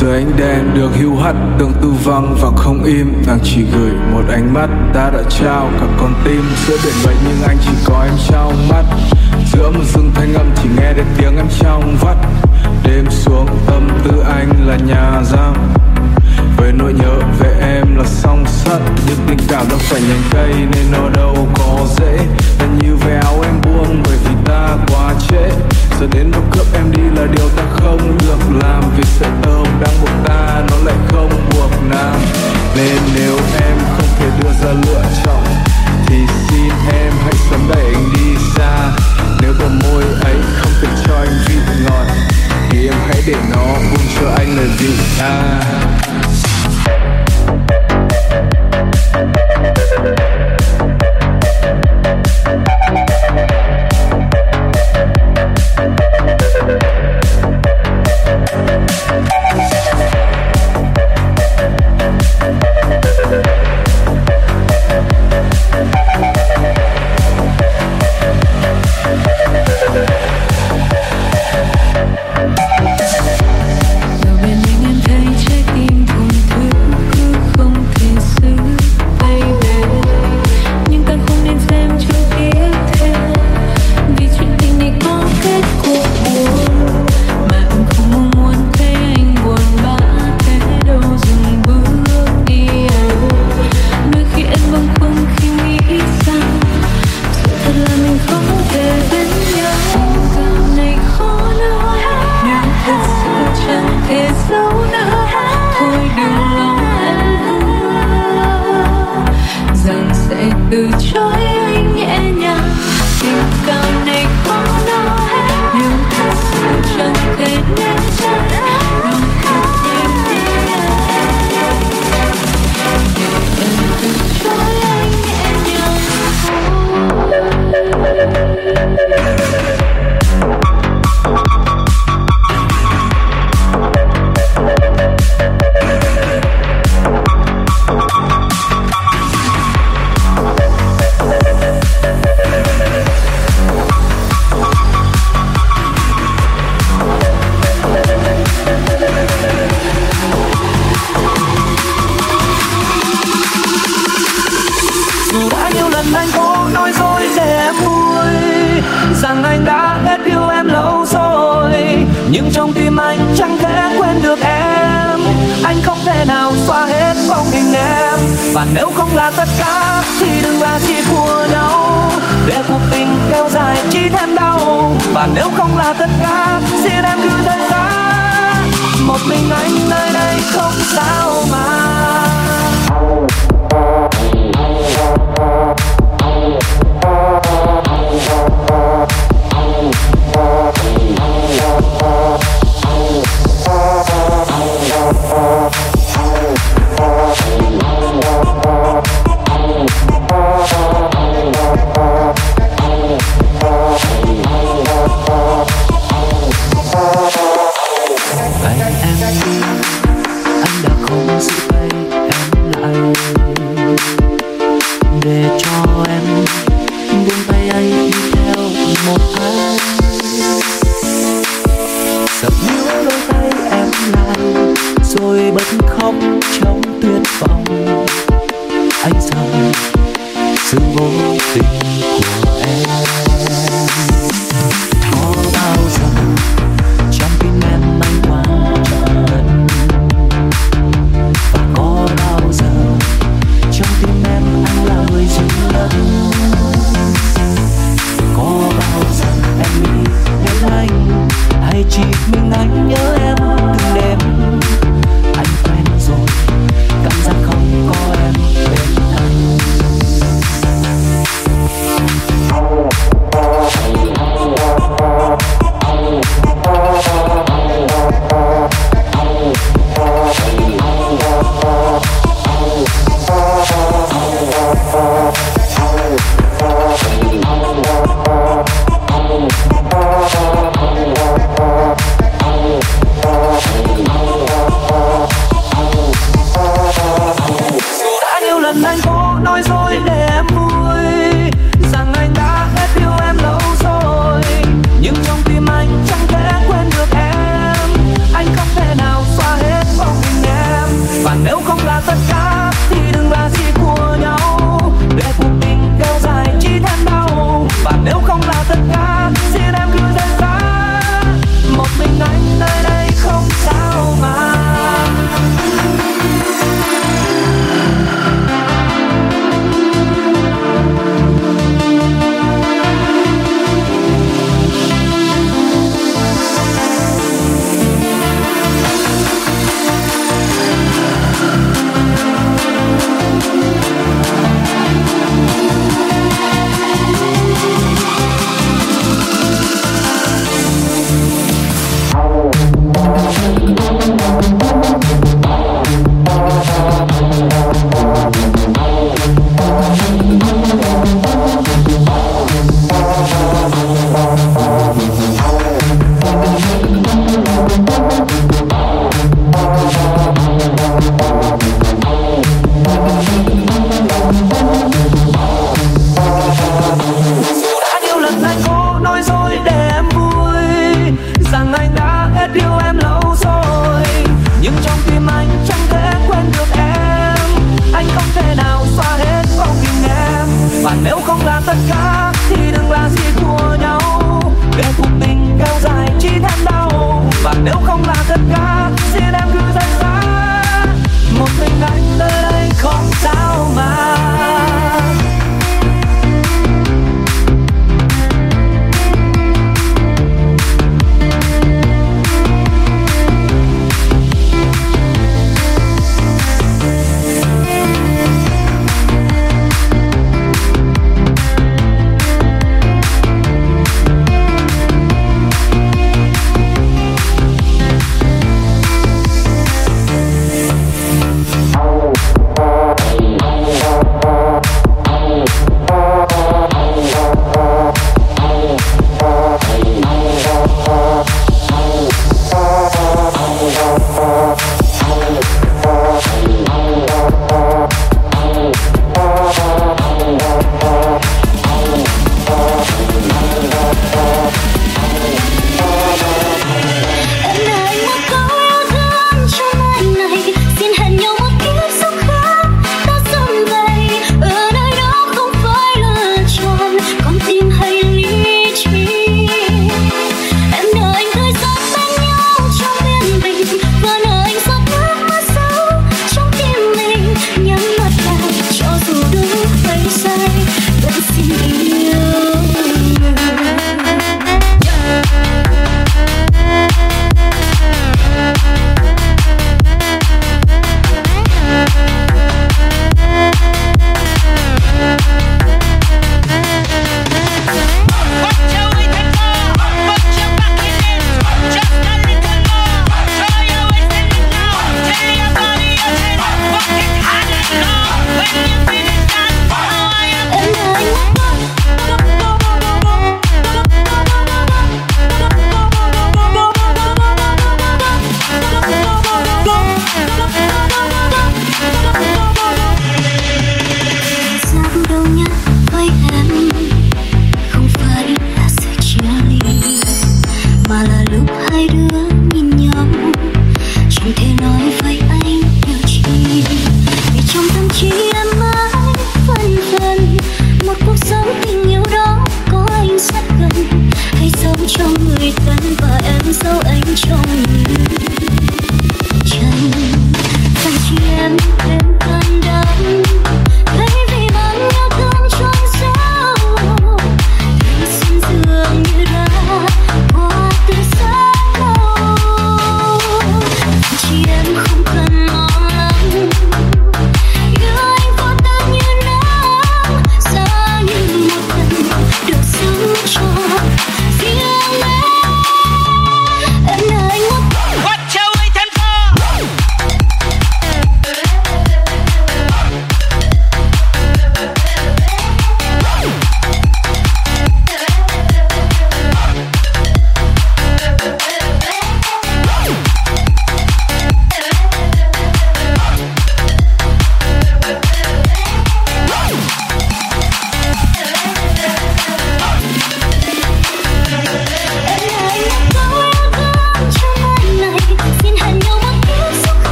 Dưới ánh đèn được hưu hắt từng tư văng và không im. Nàng chỉ gửi một ánh mắt ta đã trao cả con tim. Giữa biển vậy nhưng anh chỉ có em trong mắt. Giữa một rừng thanh âm chỉ nghe đến tiếng em trong vắt. Đêm xuống tâm tư anh là nhà giam. Về nỗi nhớ về em là song sắt. Nhưng tình cảm đâu phải nhành cây nên nó đâu có dễ. Là như véo em buông bởi vì ta quá trễ giờ đến lúc cướp em đi là điều ta không được làm. Vì sợi tơ đang buộc ta, nó lại không buộc nàng. Nên nếu em không thể đưa ra lựa chọn, thì xin em hãy sớm đẩy anh đi xa. Nếu bờ môi ấy không thể cho anh vị ngọt, thì em hãy để nó buông cho anh lời dịu tha.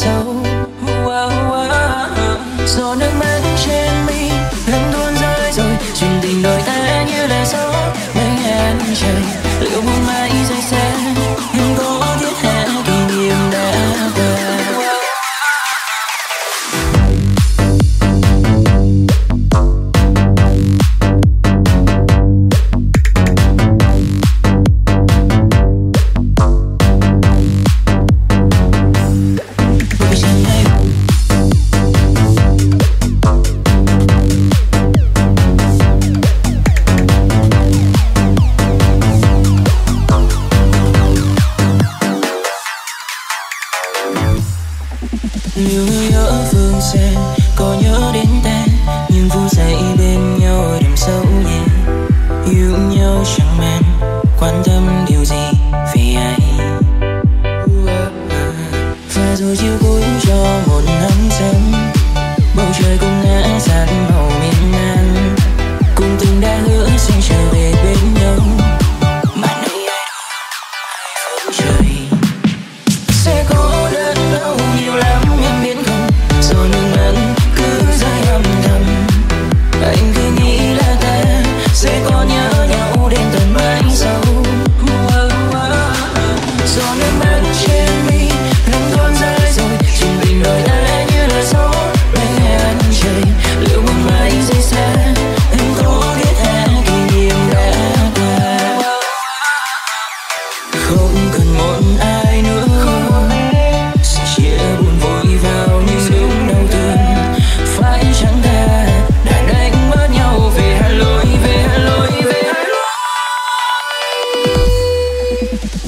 so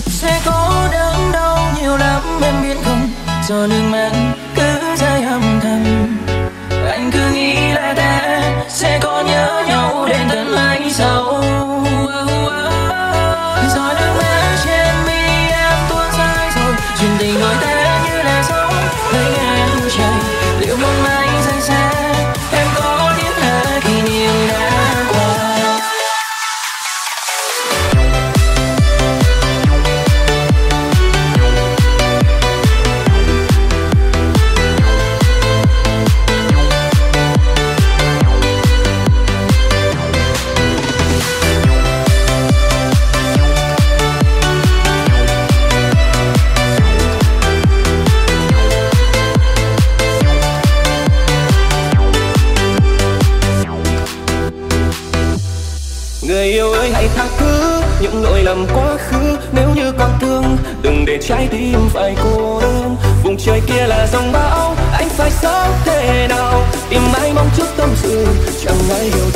sẽ có đớn đau nhiều lắm em biết không? Giờ nhưng em trái tim phải cô đơn vùng trời kia là dòng bão anh phải sống thế nào? Tìm mãi mong chút tâm sự, chẳng ai hiểu